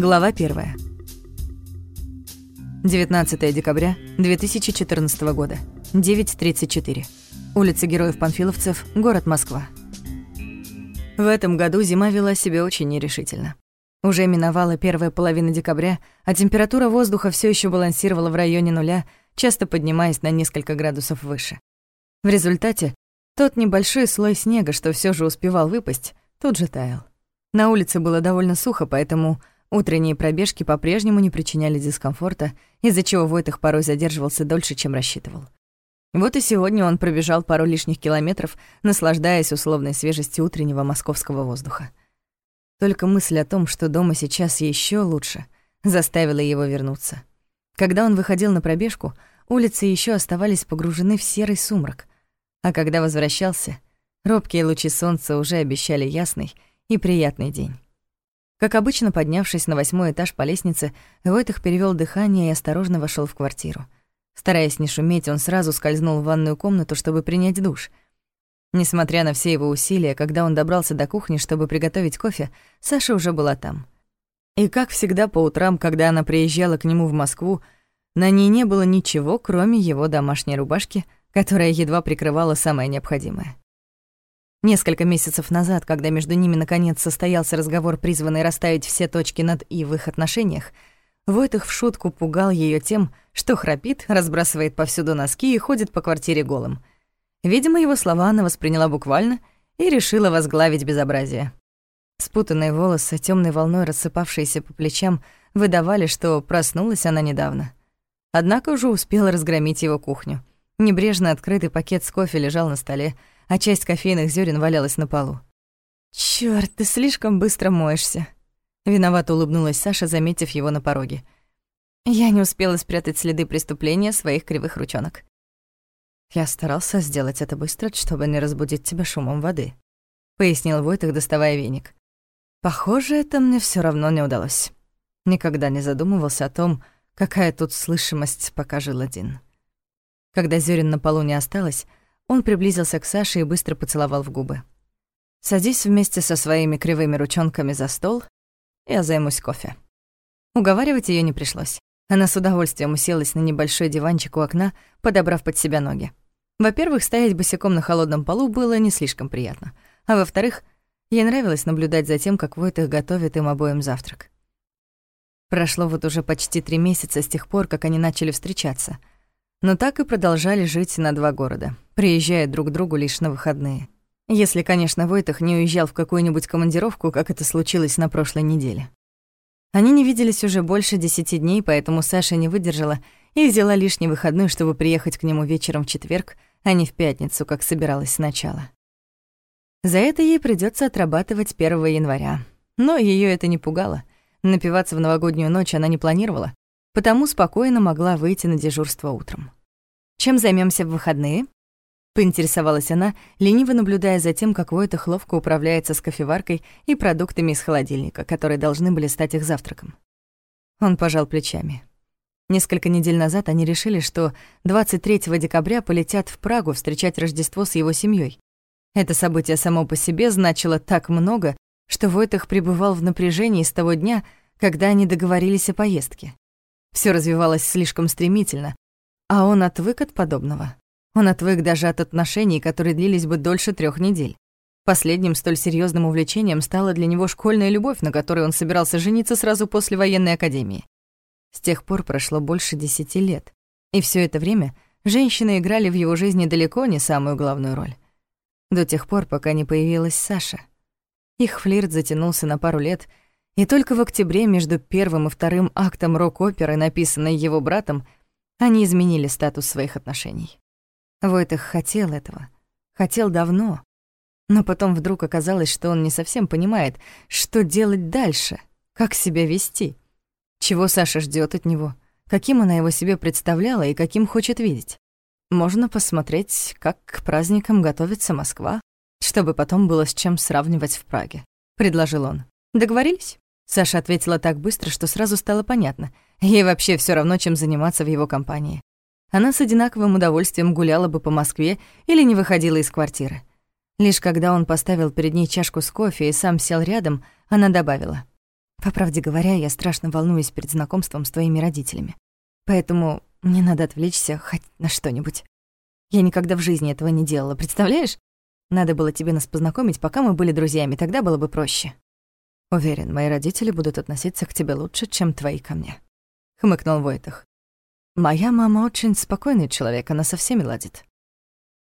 Глава 1. 19 декабря 2014 года. 9.34. Улица Героев-Панфиловцев, город Москва. В этом году зима вела себя очень нерешительно. Уже миновала первая половина декабря, а температура воздуха все еще балансировала в районе нуля, часто поднимаясь на несколько градусов выше. В результате тот небольшой слой снега, что все же успевал выпасть, тут же таял. На улице было довольно сухо, поэтому Утренние пробежки по-прежнему не причиняли дискомфорта, из-за чего Войтых порой задерживался дольше, чем рассчитывал. Вот и сегодня он пробежал пару лишних километров, наслаждаясь условной свежестью утреннего московского воздуха. Только мысль о том, что дома сейчас еще лучше, заставила его вернуться. Когда он выходил на пробежку, улицы еще оставались погружены в серый сумрак, а когда возвращался, робкие лучи солнца уже обещали ясный и приятный день. Как обычно, поднявшись на восьмой этаж по лестнице, Войтых перевёл дыхание и осторожно вошёл в квартиру. Стараясь не шуметь, он сразу скользнул в ванную комнату, чтобы принять душ. Несмотря на все его усилия, когда он добрался до кухни, чтобы приготовить кофе, Саша уже была там. И как всегда по утрам, когда она приезжала к нему в Москву, на ней не было ничего, кроме его домашней рубашки, которая едва прикрывала самое необходимое. Несколько месяцев назад, когда между ними наконец состоялся разговор, призванный расставить все точки над «и» в их отношениях, Войтых в шутку пугал ее тем, что храпит, разбрасывает повсюду носки и ходит по квартире голым. Видимо, его слова она восприняла буквально и решила возглавить безобразие. Спутанные волосы, темной волной рассыпавшиеся по плечам, выдавали, что проснулась она недавно. Однако уже успела разгромить его кухню. Небрежно открытый пакет с кофе лежал на столе, а часть кофейных зерен валялась на полу. Чёрт, ты слишком быстро моешься. Виновато улыбнулась Саша, заметив его на пороге. Я не успела спрятать следы преступления своих кривых ручонок. Я старался сделать это быстро, чтобы не разбудить тебя шумом воды, пояснил Войтых, доставая веник. Похоже, это мне все равно не удалось. Никогда не задумывался о том, какая тут слышимость, пока жил один. Когда зерен на полу не осталось, он приблизился к Саше и быстро поцеловал в губы. «Садись вместе со своими кривыми ручонками за стол, я займусь кофе». Уговаривать ее не пришлось. Она с удовольствием уселась на небольшой диванчик у окна, подобрав под себя ноги. Во-первых, стоять босиком на холодном полу было не слишком приятно. А во-вторых, ей нравилось наблюдать за тем, как Войтых готовит им обоим завтрак. Прошло вот уже почти три месяца с тех пор, как они начали встречаться — но так и продолжали жить на два города, приезжая друг к другу лишь на выходные. Если, конечно, Войтах не уезжал в какую-нибудь командировку, как это случилось на прошлой неделе. Они не виделись уже больше десяти дней, поэтому Саша не выдержала и взяла лишний выходной, чтобы приехать к нему вечером в четверг, а не в пятницу, как собиралась сначала. За это ей придется отрабатывать 1 января. Но ее это не пугало. Напиваться в новогоднюю ночь она не планировала, потому спокойно могла выйти на дежурство утром. «Чем займемся в выходные?» — поинтересовалась она, лениво наблюдая за тем, как Войтах ловко управляется с кофеваркой и продуктами из холодильника, которые должны были стать их завтраком. Он пожал плечами. Несколько недель назад они решили, что 23 декабря полетят в Прагу встречать Рождество с его семьей. Это событие само по себе значило так много, что Войтах пребывал в напряжении с того дня, когда они договорились о поездке. Все развивалось слишком стремительно, а он отвык от подобного. Он отвык даже от отношений, которые длились бы дольше трех недель. Последним столь серьезным увлечением стала для него школьная любовь, на которой он собирался жениться сразу после военной академии. С тех пор прошло больше десяти лет, и все это время женщины играли в его жизни далеко не самую главную роль. До тех пор, пока не появилась Саша. Их флирт затянулся на пару лет — и только в октябре между первым и вторым актом рок-оперы, написанной его братом, они изменили статус своих отношений. Войтых хотел этого. Хотел давно. Но потом вдруг оказалось, что он не совсем понимает, что делать дальше, как себя вести, чего Саша ждет от него, каким она его себе представляла и каким хочет видеть. Можно посмотреть, как к праздникам готовится Москва, чтобы потом было с чем сравнивать в Праге, предложил он. Договорились? Саша ответила так быстро, что сразу стало понятно. Ей вообще все равно, чем заниматься в его компании. Она с одинаковым удовольствием гуляла бы по Москве или не выходила из квартиры. Лишь когда он поставил перед ней чашку с кофе и сам сел рядом, она добавила. По правде говоря, я страшно волнуюсь перед знакомством с твоими родителями. Поэтому мне надо отвлечься хоть на что-нибудь. Я никогда в жизни этого не делала, представляешь? Надо было тебе нас познакомить, пока мы были друзьями, тогда было бы проще. Уверен, мои родители будут относиться к тебе лучше, чем твои ко мне. Хмыкнул Войтах. Моя мама очень спокойный человек, она со всеми ладит.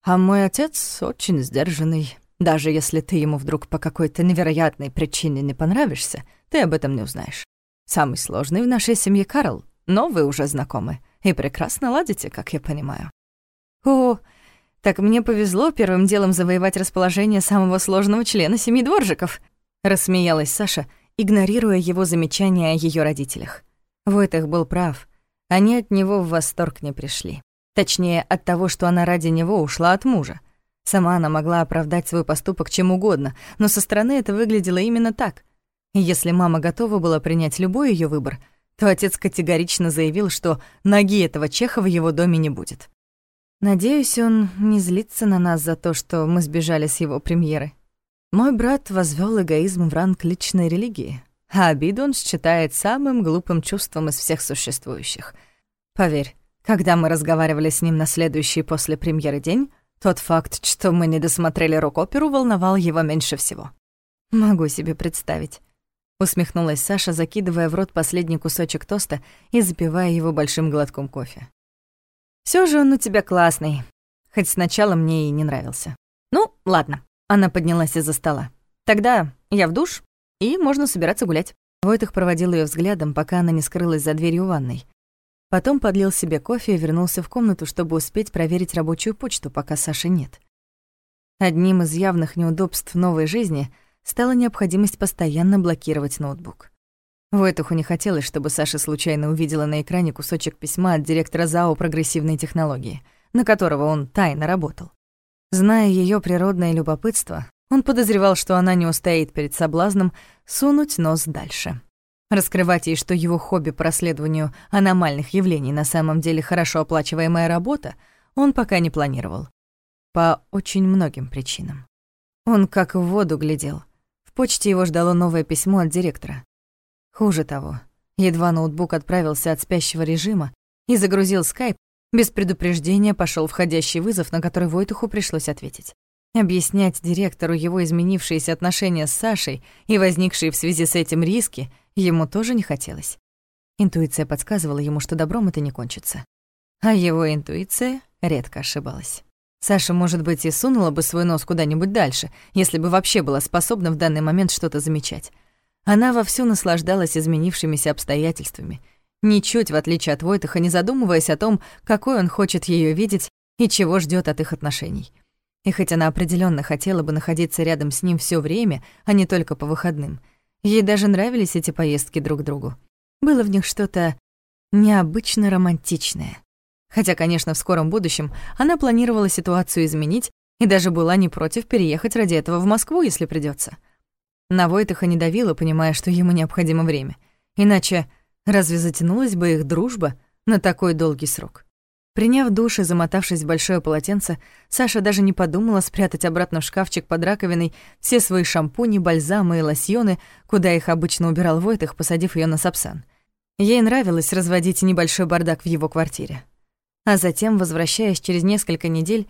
А мой отец очень сдержанный. Даже если ты ему вдруг по какой-то невероятной причине не понравишься, ты об этом не узнаешь. Самый сложный в нашей семье Карл, но вы уже знакомы и прекрасно ладите, как я понимаю. О, так мне повезло первым делом завоевать расположение самого сложного члена семьи дворжиков, рассмеялась Саша, игнорируя его замечания о ее родителях. Войтах был прав. Они от него в восторг не пришли. Точнее, от того, что она ради него ушла от мужа. Сама она могла оправдать свой поступок чем угодно, но со стороны это выглядело именно так. Если мама готова была принять любой ее выбор, то отец категорично заявил, что ноги этого чеха в его доме не будет. Надеюсь, он не злится на нас за то, что мы сбежали с его премьеры. Мой брат возвел эгоизм в ранг личной религии, а обиду он считает самым глупым чувством из всех существующих. Поверь, когда мы разговаривали с ним на следующий после премьеры день, тот факт, что мы не досмотрели рок-оперу, волновал его меньше всего. «Могу себе представить», — усмехнулась Саша, закидывая в рот последний кусочек тоста и запивая его большим глотком кофе. Все же он у тебя классный, хоть сначала мне и не нравился. Ну, ладно». Она поднялась из-за стола. «Тогда я в душ, и можно собираться гулять». Войтых проводил ее взглядом, пока она не скрылась за дверью ванной. Потом подлил себе кофе и вернулся в комнату, чтобы успеть проверить рабочую почту, пока Саши нет. Одним из явных неудобств новой жизни стала необходимость постоянно блокировать ноутбук. Войтуху не хотелось, чтобы Саша случайно увидела на экране кусочек письма от директора ЗАО «Прогрессивные технологии», на которого он тайно работал. Зная ее природное любопытство, он подозревал, что она не устоит перед соблазном сунуть нос дальше. Раскрывать ей, что его хобби по расследованию аномальных явлений на самом деле хорошо оплачиваемая работа, он пока не планировал. По очень многим причинам. Он как в воду глядел. В почте его ждало новое письмо от директора. Хуже того, едва ноутбук отправился от спящего режима и загрузил скайп, без предупреждения пошел входящий вызов, на который Войтуху пришлось ответить. Объяснять директору его изменившиеся отношения с Сашей и возникшие в связи с этим риски ему тоже не хотелось. Интуиция подсказывала ему, что добром это не кончится. А его интуиция редко ошибалась. Саша, может быть, и сунула бы свой нос куда-нибудь дальше, если бы вообще была способна в данный момент что-то замечать. Она вовсю наслаждалась изменившимися обстоятельствами, ничуть, в отличие от Войтаха, не задумываясь о том, какой он хочет ее видеть и чего ждет от их отношений. И хоть она определенно хотела бы находиться рядом с ним все время, а не только по выходным, ей даже нравились эти поездки друг к другу. Было в них что-то необычно романтичное. Хотя, конечно, в скором будущем она планировала ситуацию изменить и даже была не против переехать ради этого в Москву, если придется. На Войтаха не давила, понимая, что ему необходимо время. Иначе разве затянулась бы их дружба на такой долгий срок? Приняв душ и замотавшись в большое полотенце, Саша даже не подумала спрятать обратно в шкафчик под раковиной все свои шампуни, бальзамы и лосьоны, куда их обычно убирал Войтых, посадив ее на сапсан. Ей нравилось разводить небольшой бардак в его квартире. А затем, возвращаясь через несколько недель,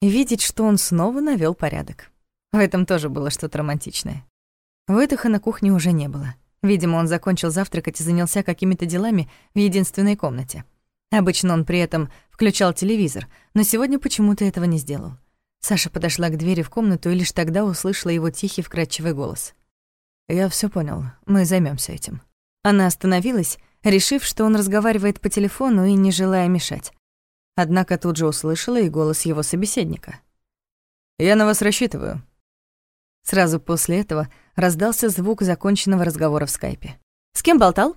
видеть, что он снова навёл порядок. В этом тоже было что-то романтичное. Войтыха на кухне уже не было. Видимо, он закончил завтракать и занялся какими-то делами в единственной комнате. Обычно он при этом включал телевизор, но сегодня почему-то этого не сделал. Саша подошла к двери в комнату и лишь тогда услышала его тихий вкрадчивый голос. «Я все понял, мы займемся этим». Она остановилась, решив, что он разговаривает по телефону и не желая мешать. Однако тут же услышала и голос его собеседника. «Я на вас рассчитываю». Сразу после этого раздался звук законченного разговора в скайпе. «С кем болтал?»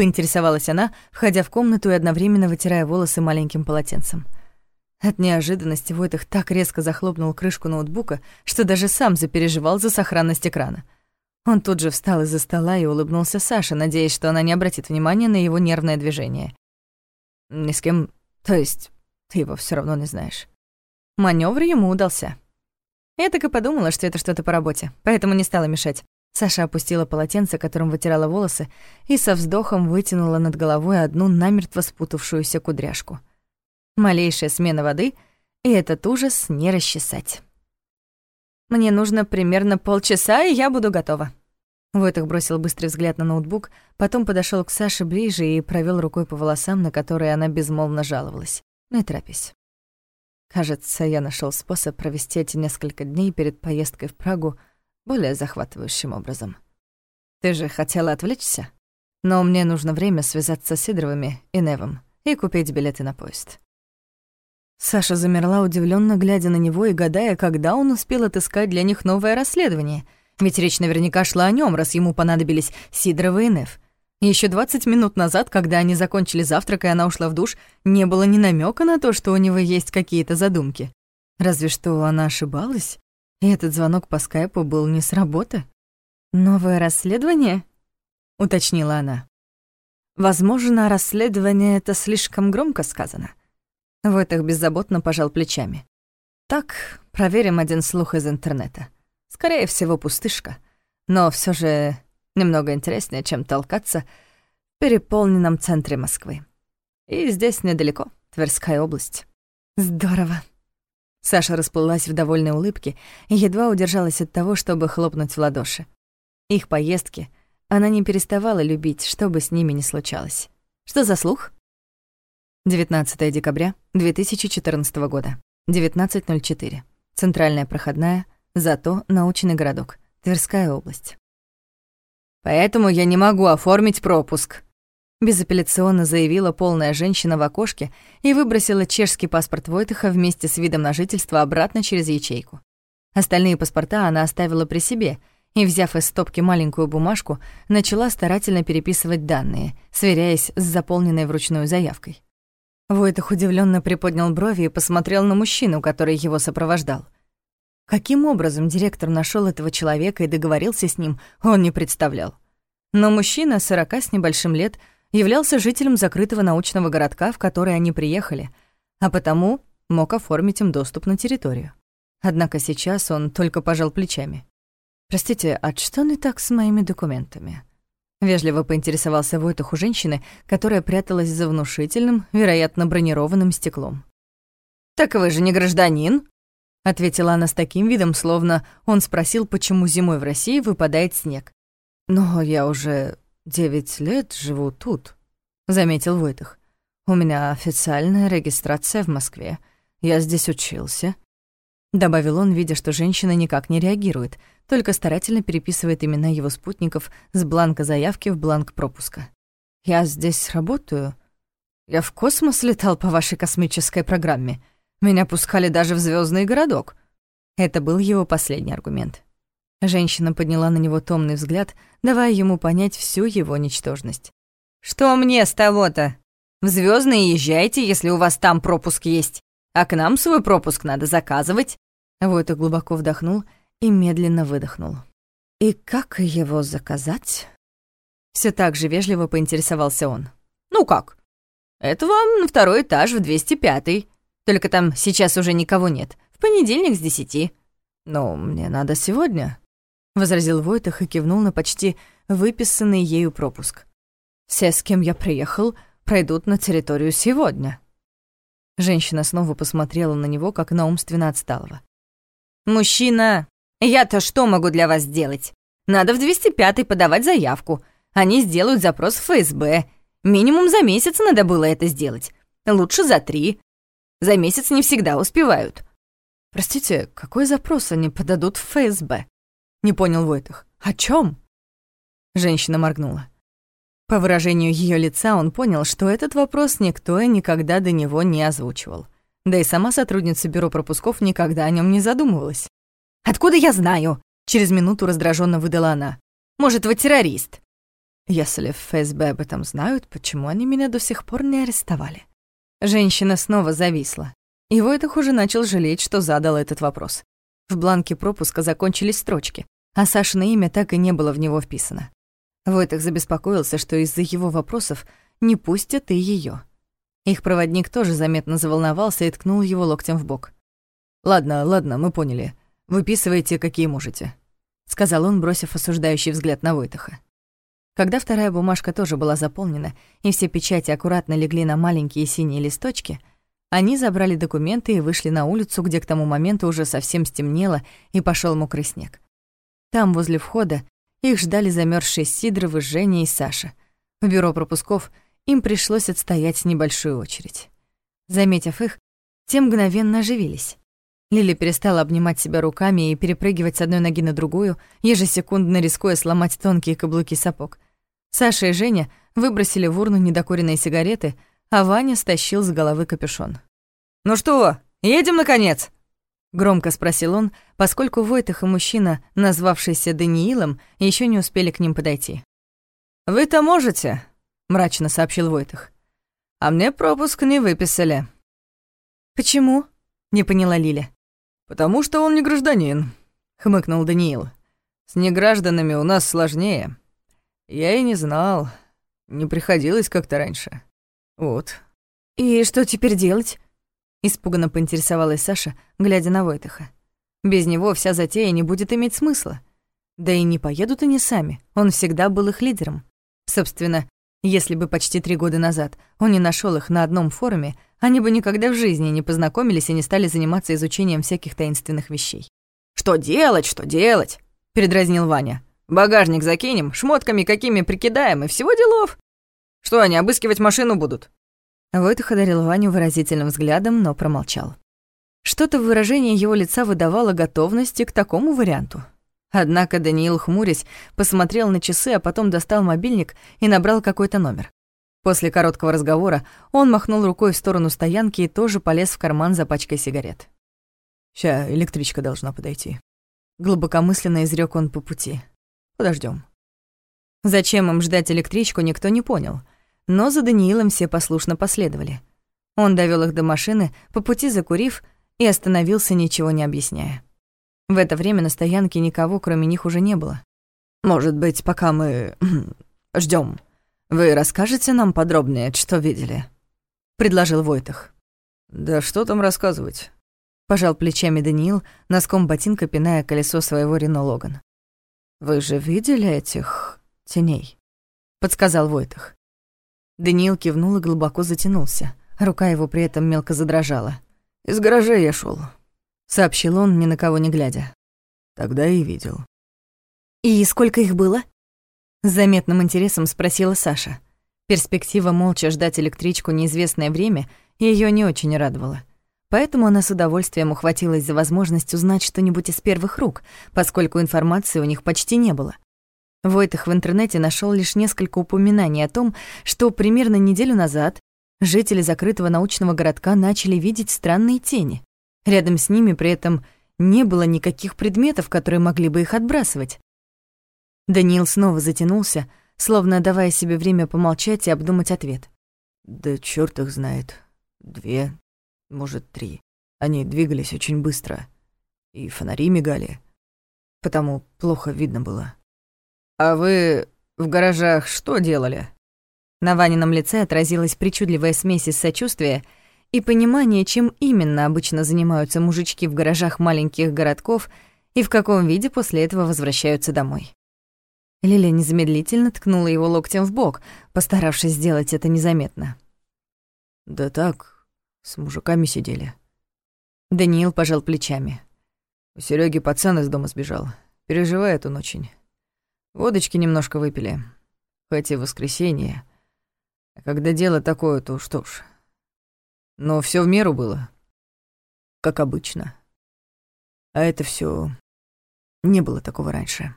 поинтересовалась она, входя в комнату и одновременно вытирая волосы маленьким полотенцем. От неожиданности Войтых так резко захлопнул крышку ноутбука, что даже сам запереживал за сохранность экрана. Он тут же встал из-за стола и улыбнулся Саше, надеясь, что она не обратит внимания на его нервное движение. «Ни с кем... То есть, ты его все равно не знаешь». Манёвр ему удался. Я так и подумала, что это что-то по работе, поэтому не стала мешать. Саша опустила полотенце, которым вытирала волосы, и со вздохом вытянула над головой одну намертво спутавшуюся кудряшку. Малейшая смена воды, и этот ужас не расчесать. «Мне нужно примерно полчаса, и я буду готова». Войтых бросил быстрый взгляд на ноутбук, потом подошел к Саше ближе и провел рукой по волосам, на которые она безмолвно жаловалась. Не торопись. Кажется, я нашел способ провести эти несколько дней перед поездкой в Прагу более захватывающим образом. Ты же хотела отвлечься? Но мне нужно время связаться с Сидоровыми и Невом и купить билеты на поезд. Саша замерла, удивленно глядя на него и гадая, когда он успел отыскать для них новое расследование. Ведь речь наверняка шла о нем, раз ему понадобились Сидорова и Нев. Еще 20 минут назад, когда они закончили завтрак, и она ушла в душ, не было ни намека на то, что у него есть какие-то задумки. Разве что она ошибалась? И этот звонок по скайпу был не с работы. «Новое расследование?» — уточнила она. «Возможно, расследование — это слишком громко сказано». Войтах беззаботно пожал плечами. «Так, проверим один слух из интернета. Скорее всего, пустышка. Но все же немного интереснее, чем толкаться в переполненном центре Москвы. И здесь недалеко, Тверская область». «Здорово», Саша расплылась в довольной улыбке и едва удержалась от того, чтобы хлопнуть в ладоши. Их поездки она не переставала любить, что бы с ними ни случалось. Что за слух? 19 декабря 2014 года, 19.04. Центральная проходная, зато научный городок, Тверская область. «Поэтому я не могу оформить пропуск», Безапелляционно заявила полная женщина в окошке и выбросила чешский паспорт Войтыха вместе с видом на жительство обратно через ячейку. Остальные паспорта она оставила при себе и, взяв из стопки маленькую бумажку, начала старательно переписывать данные, сверяясь с заполненной вручную заявкой. Войтых удивленно приподнял брови и посмотрел на мужчину, который его сопровождал. Каким образом директор нашел этого человека и договорился с ним, он не представлял. Но мужчина, сорока с небольшим лет, являлся жителем закрытого научного городка, в который они приехали, а потому мог оформить им доступ на территорию. Однако сейчас он только пожал плечами. «Простите, а что не так с моими документами?» Вежливо поинтересовался Войтах у женщины, которая пряталась за внушительным, вероятно, бронированным стеклом. «Так вы же не гражданин?» — ответила она с таким видом, словно он спросил, почему зимой в России выпадает снег. «Но я уже девять лет живу тут», — заметил Войтых. «У меня официальная регистрация в Москве. Я здесь учился». Добавил он, видя, что женщина никак не реагирует, только старательно переписывает имена его спутников с бланка заявки в бланк пропуска. «Я здесь работаю. Я в космос летал по вашей космической программе. Меня пускали даже в звездный городок». Это был его последний аргумент. Женщина подняла на него томный взгляд, давая ему понять всю его ничтожность. «Что мне с того-то? В Звёздные езжайте, если у вас там пропуск есть. А к нам свой пропуск надо заказывать». Вот и глубоко вдохнул и медленно выдохнул. «И как его заказать?» Все так же вежливо поинтересовался он. «Ну как? Это вам на второй этаж в 205-й. Только там сейчас уже никого нет. В понедельник с десяти». «Но мне надо сегодня», — возразил Войтах и кивнул на почти выписанный ею пропуск. «Все, с кем я приехал, пройдут на территорию сегодня». Женщина снова посмотрела на него, как на умственно отсталого. «Мужчина, я-то что могу для вас сделать? Надо в 205-й подавать заявку. Они сделают запрос в ФСБ. Минимум за месяц надо было это сделать. Лучше за три. За месяц не всегда успевают». «Простите, какой запрос они подадут в ФСБ?» Не понял Войтах. О чем? Женщина моргнула. По выражению ее лица он понял, что этот вопрос никто и никогда до него не озвучивал. Да и сама сотрудница бюро пропусков никогда о нем не задумывалась. «Откуда я знаю?» Через минуту раздраженно выдала она. «Может, вы террорист?» Если в ФСБ об этом знают, почему они меня до сих пор не арестовали? Женщина снова зависла. И Войтах уже начал жалеть, что задал этот вопрос. В бланке пропуска закончились строчки, а Сашино имя так и не было в него вписано. Войтах забеспокоился, что из-за его вопросов не пустят и ее. Их проводник тоже заметно заволновался и ткнул его локтем в бок. «Ладно, ладно, мы поняли. Выписывайте, какие можете». сказал он, бросив осуждающий взгляд на Войтаха. Когда вторая бумажка тоже была заполнена, и все печати аккуратно легли на маленькие синие листочки, они забрали документы и вышли на улицу, где к тому моменту уже совсем стемнело и пошел мокрый снег. Там, возле входа, их ждали замерзшие Сидоровы, Женя и Саша. В бюро пропусков им пришлось отстоять небольшую очередь. Заметив их, те мгновенно оживились. Лили перестала обнимать себя руками и перепрыгивать с одной ноги на другую, ежесекундно рискуя сломать тонкие каблуки сапог. Саша и Женя выбросили в урну недокуренные сигареты, а Ваня стащил с головы капюшон. «Ну что, едем, наконец?» Громко спросил он, поскольку Войтах и мужчина, назвавшийся Даниилом, еще не успели к ним подойти. «Вы-то можете?» — мрачно сообщил Войтах. «А мне пропуск не выписали». «Почему?» — не поняла Лиля. «Потому что он не гражданин», — хмыкнул Даниил. «С негражданами у нас сложнее. Я и не знал. Не приходилось как-то раньше. Вот». «И что теперь делать?» — испуганно поинтересовалась Саша, глядя на Войтаха. «Без него вся затея не будет иметь смысла. Да и не поедут они сами, он всегда был их лидером. Собственно, если бы почти три года назад он не нашел их на одном форуме, они бы никогда в жизни не познакомились и не стали заниматься изучением всяких таинственных вещей. «Что делать, что делать?» — передразнил Ваня. «Багажник закинем, шмотками какими прикидаем, и всего делов. Что, они обыскивать машину будут?» Войтах одарил Ваню выразительным взглядом, но промолчал. Что-то в выражении его лица выдавало готовности к такому варианту. Однако Даниил, хмурясь, посмотрел на часы, а потом достал мобильник и набрал какой-то номер. После короткого разговора он махнул рукой в сторону стоянки и тоже полез в карман за пачкой сигарет. «Ща электричка должна подойти». Глубокомысленно изрёк он по пути. Подождем. Зачем им ждать электричку, никто не понял. Но за Даниилом все послушно последовали. Он довёл их до машины, по пути закурив, и остановился, ничего не объясняя. В это время на стоянке никого, кроме них, уже не было. «Может быть, пока мы ждём, «Вы расскажете нам подробнее, что видели?» — предложил Войтах. «Да что там рассказывать?» — пожал плечами Даниил, носком ботинка пиная колесо своего Рено Логан. «Вы же видели этих теней?» — подсказал Войтах. Даниил кивнул и глубоко затянулся. Рука его при этом мелко задрожала. «Из гаража я шел, сообщил он, ни на кого не глядя. «Тогда и видел». «И сколько их было?» С заметным интересом спросила Саша. Перспектива молча ждать электричку неизвестное время ее не очень радовала. Поэтому она с удовольствием ухватилась за возможность узнать что-нибудь из первых рук, поскольку информации у них почти не было. Войтах в интернете нашел лишь несколько упоминаний о том, что примерно неделю назад жители закрытого научного городка начали видеть странные тени. Рядом с ними при этом не было никаких предметов, которые могли бы их отбрасывать. Даниил снова затянулся, словно давая себе время помолчать и обдумать ответ. «Да чёрт их знает. Две, может, три. Они двигались очень быстро. И фонари мигали. Потому плохо видно было». «А вы в гаражах что делали?» На Ванином лице отразилась причудливая смесь из сочувствия и понимания, чем именно обычно занимаются мужички в гаражах маленьких городков и в каком виде после этого возвращаются домой. Лиля незамедлительно ткнула его локтем в бок, постаравшись сделать это незаметно. «Да так, с мужиками сидели». Даниил пожал плечами. У Серёги пацан из дома сбежал. Переживает он очень. Водочки немножко выпили. Хоть и воскресенье. А когда дело такое, то что ж. Но всё в меру было. Как обычно. А это всё не было такого раньше.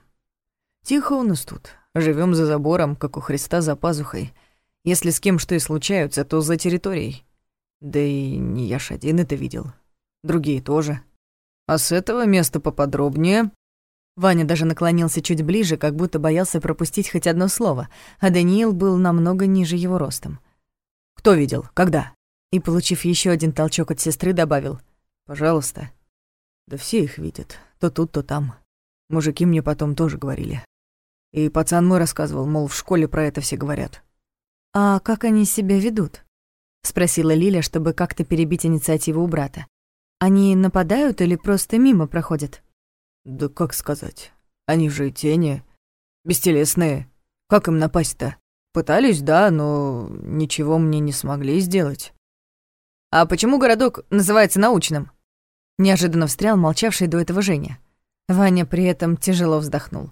Тихо у нас тут. Живем за забором, как у Христа за пазухой. Если с кем что и случаются, то за территорией. Да и не я ж один это видел. Другие тоже. А с этого места поподробнее. Ваня даже наклонился чуть ближе, как будто боялся пропустить хоть одно слово, а Даниил был намного ниже его ростом. «Кто видел? Когда?» И, получив еще один толчок от сестры, добавил. «Пожалуйста». Да все их видят, то тут, то там. Мужики мне потом тоже говорили. И пацан мой рассказывал, мол, в школе про это все говорят. «А как они себя ведут?» — спросила Лиля, чтобы как-то перебить инициативу у брата. «Они нападают или просто мимо проходят?» «Да как сказать? Они же тени, бестелесные. Как им напасть-то? Пытались, да, но ничего мне не смогли сделать. А почему городок называется научным? Неожиданно встрял молчавший до этого Женя. Ваня при этом тяжело вздохнул.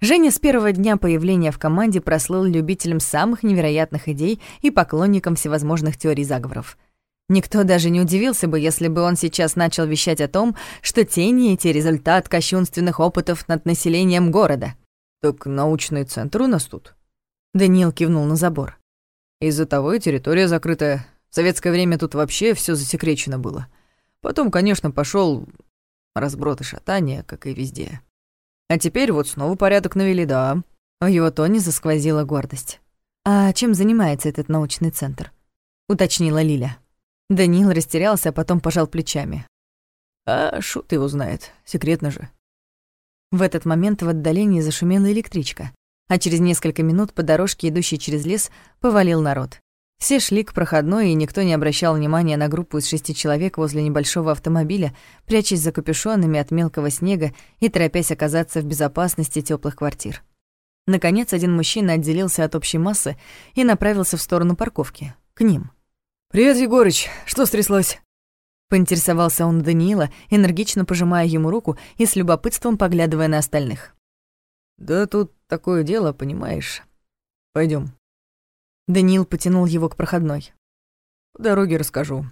Женя с первого дня появления в команде прослыл любителем самых невероятных идей и поклонником всевозможных теорий заговоров. Никто даже не удивился бы, если бы он сейчас начал вещать о том, что тени эти — результат кощунственных опытов над населением города. «Так научный центр у нас тут?» Даниил кивнул на забор. «Из-за того и территория закрытая. В советское время тут вообще все засекречено было. Потом, конечно, пошел разброд и шатание, как и везде. А теперь вот снова порядок навели, да. В его тоне засквозила гордость. «А чем занимается этот научный центр?» — уточнила Лиля. Даниил растерялся, а потом пожал плечами. «А шут его знает, секретно же». В этот момент в отдалении зашумела электричка, а через несколько минут по дорожке, идущей через лес, повалил народ. Все шли к проходной, и никто не обращал внимания на группу из шести человек возле небольшого автомобиля, прячась за капюшонами от мелкого снега и торопясь оказаться в безопасности теплых квартир. Наконец, один мужчина отделился от общей массы и направился в сторону парковки, к ним. «Привет, Егорыч, что стряслось?» Поинтересовался он Даниила, энергично пожимая ему руку и с любопытством поглядывая на остальных. «Да тут такое дело, понимаешь. Пойдем. Даниил потянул его к проходной. «По дороге расскажу».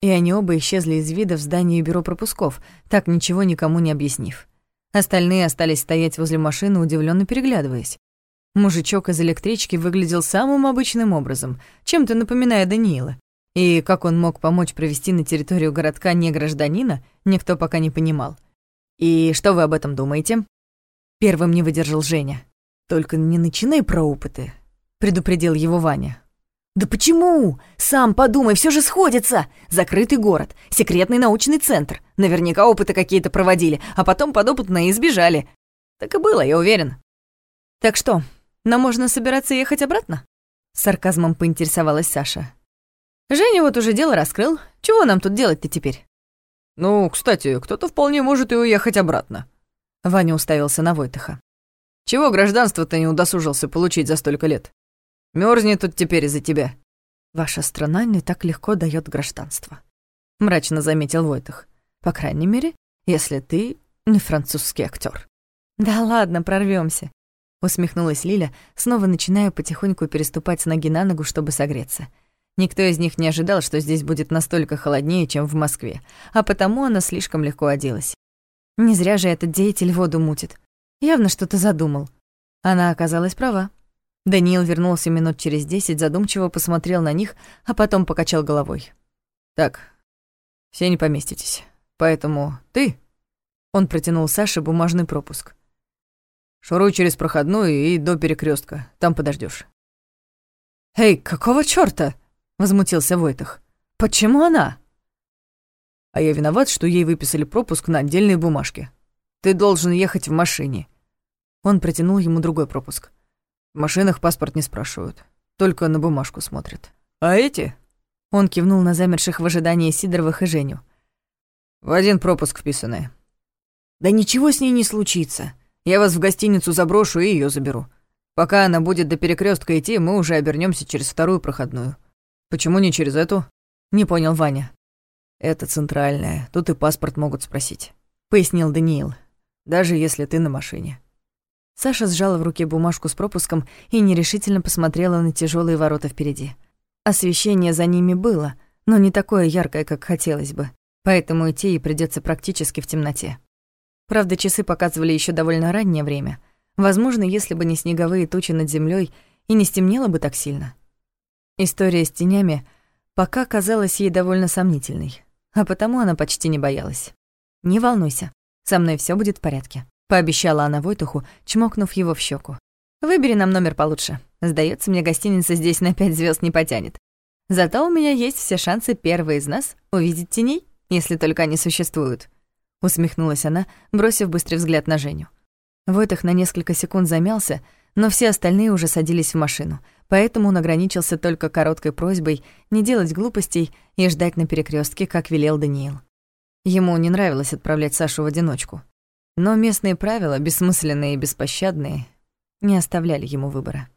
И они оба исчезли из вида в здании бюро пропусков, так ничего никому не объяснив. Остальные остались стоять возле машины, удивленно переглядываясь. Мужичок из электрички выглядел самым обычным образом, чем-то напоминая Даниила. И как он мог помочь провести на территорию городка не гражданина, никто пока не понимал. «И что вы об этом думаете?» Первым не выдержал Женя. «Только не начинай про опыты предупредил его Ваня. «Да почему? Сам подумай, все же сходится. Закрытый город, секретный научный центр. Наверняка опыты какие-то проводили, а потом подопытные избежали. Так и было, я уверен». «Так что, нам можно собираться ехать обратно?» С сарказмом поинтересовалась Саша. «Женя вот уже дело раскрыл. Чего нам тут делать-то теперь?» «Ну, кстати, кто-то вполне может и уехать обратно». Ваня уставился на Войтаха. «Чего гражданство-то не удосужился получить за столько лет?» Мёрзнет тут теперь из-за тебя». «Ваша страна не так легко даёт гражданство», — мрачно заметил Войтах. «По крайней мере, если ты не французский актёр». «Да ладно, прорвёмся», — усмехнулась Лиля, снова начиная потихоньку переступать с ноги на ногу, чтобы согреться. Никто из них не ожидал, что здесь будет настолько холоднее, чем в Москве, а потому она слишком легко оделась. Не зря же этот деятель воду мутит. Явно что-то задумал. Она оказалась права. Даниил вернулся минут через десять, задумчиво посмотрел на них, а потом покачал головой. «Так, все не поместитесь. Поэтому ты...» Он протянул Саше бумажный пропуск. «Шуруй через проходную и до перекрестка. Там подождешь. «Эй, какого чёрта?» — возмутился Войтах. «Почему она?» «А я виноват, что ей выписали пропуск на отдельной бумажке. Ты должен ехать в машине». Он протянул ему другой пропуск. В машинах паспорт не спрашивают, только на бумажку смотрят. А эти? Он кивнул на замерших в ожидании Сидоровых и Женю. В один пропуск вписанные. Да ничего с ней не случится. Я вас в гостиницу заброшу и ее заберу. Пока она будет до перекрестка идти, мы уже обернемся через вторую проходную. Почему не через эту? Не понял Ваня. Это центральная, тут и паспорт могут спросить, пояснил Даниил. Даже если ты на машине. Саша сжала в руке бумажку с пропуском и нерешительно посмотрела на тяжелые ворота впереди. Освещение за ними было, но не такое яркое, как хотелось бы, поэтому идти ей придется практически в темноте. Правда, часы показывали еще довольно раннее время. Возможно, если бы не снеговые тучи над землей и не стемнело бы так сильно. История с тенями пока казалась ей довольно сомнительной, а потому она почти не боялась. «Не волнуйся, со мной все будет в порядке» пообещала она Войтуху, чмокнув его в щеку. Выбери нам номер получше. Сдается мне, гостиница здесь на пять звезд не потянет. Зато у меня есть все шансы первой из нас увидеть теней, если только они существуют. Усмехнулась она, бросив быстрый взгляд на Женю. Войтах на несколько секунд замялся, но все остальные уже садились в машину, поэтому он ограничился только короткой просьбой не делать глупостей и ждать на перекрестке, как велел Даниил. Ему не нравилось отправлять Сашу в одиночку. Но местные правила, бессмысленные и беспощадные, не оставляли ему выбора.